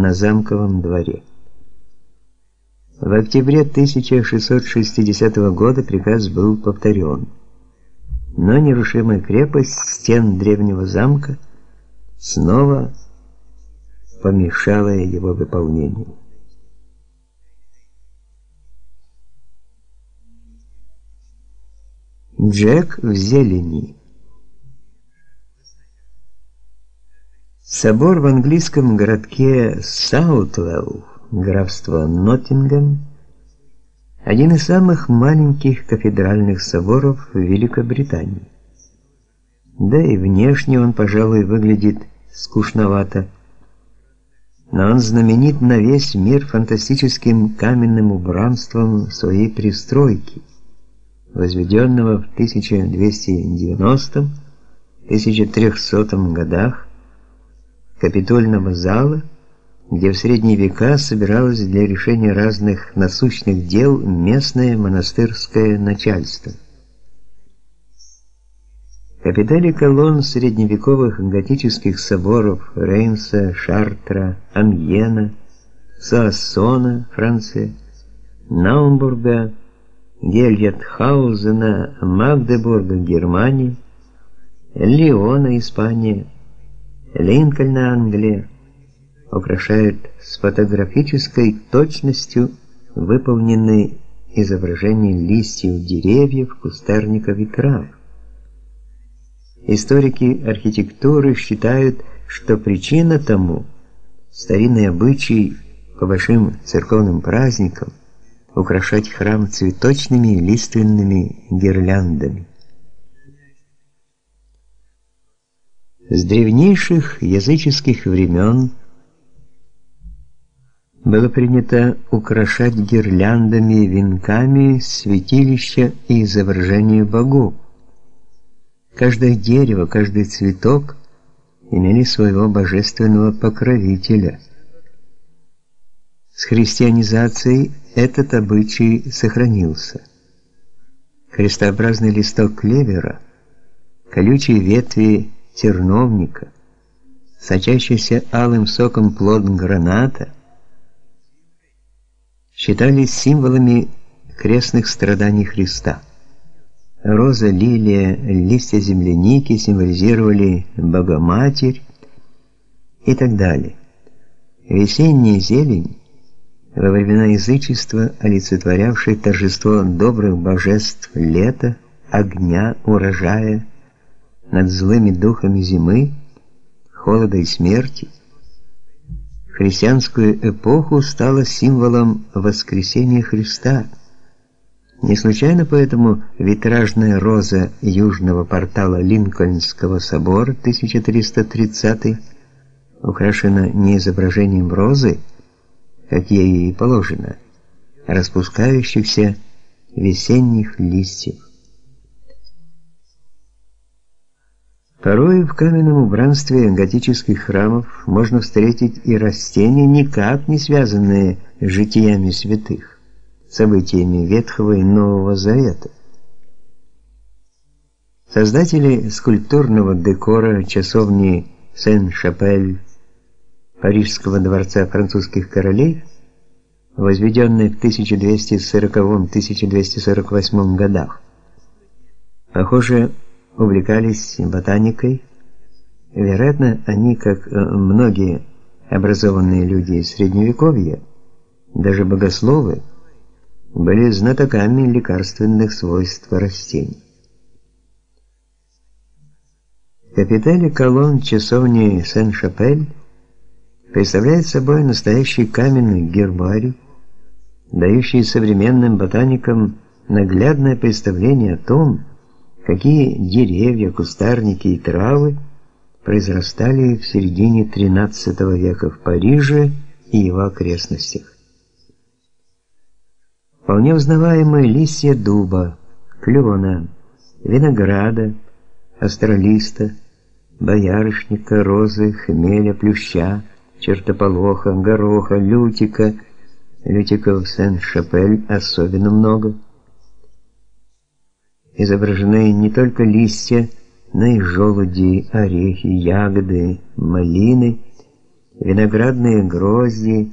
на замковом дворе. В октябре 1660 года приказ был повторен, но нерушимая крепость стен древнего замка снова помешала его выполнению. Джек в зелени. Собор в английском городке Саутвелл, графство Ноттингем, один из самых маленьких кафедральных соборов в Великобритании. Да и внешне он, пожалуй, выглядит скучновато. Но он знаменит на весь мир фантастическим каменным убранством своей пристройки – возведенного в 1290-1300 годах капитольного зала, где в средние века собиралось для решения разных насущных дел местное монастырское начальство. Капители колонн средневековых готических соборов Реймса, Шартра, Амьена, Саассона, Франция, Наумбурга, Гельгетхаузена, Магдебурга, Германия, Лиона, Испания, Линкольна, Англия украшают с фотографической точностью выполненные изображения листьев деревьев, кустарников и трав. Историки архитектуры считают, что причина тому старинный обычай по большим церковным праздникам украшать храм цветочными лиственными гирляндами. С древнейших языческих времен было принято украшать гирляндами венками святилища и изображения богов. Каждое дерево, каждый цветок имели своего божественного покровителя. С христианизацией этот обычай сохранился. Крестообразный листок клевера, колючие ветви терновника, сочащийся алым соком плод граната считались символами крестных страданий Христа. Роза, лилия, листья земляники символизировали Богоматерь и так далее. Весенняя зелень во времена язычества, олицетворявшей торжество добрых божеств лета, огня, урожая над злыми духами зимы, холода и смерти, христианскую эпоху стала символом воскресения Христа. Не случайно поэтому витражная роза южного портала Линкольнского собора 1330 украшена не изображением розы, как ей и положено, распускающихся весенних листьев. Порой в каменном убранстве готических храмов можно встретить и растения, никак не связанные с житиями святых, событиями Ветхого и Нового Завета. Создатели скульптурного декора часовни Сен-Шапель Парижского дворца французских королей, возведенный в 1240-1248 годах. Похоже, увлекались ботаникой. Вероятно, они, как э, многие образованные люди средневековья, даже богословы, были знатоками лекарственных свойств растений. Капители колонн часовни Сен-Шапель представляет собой настоящий каменный гербарий, дающий современным ботаникам наглядное представление о том, какие деревья, кустарники и травы произрастали в середине XIII века в Париже и его окрестностях. Вполне узнаваемые листья дуба, клена, винограда, астролиста, боярышника, розы, хмеля, плюща, чертополоха, гороха, лютика, лютиков Сен-Шапель особенно много. Изображены не только листья, но и желуди, орехи, ягоды, малины, виноградные грозди,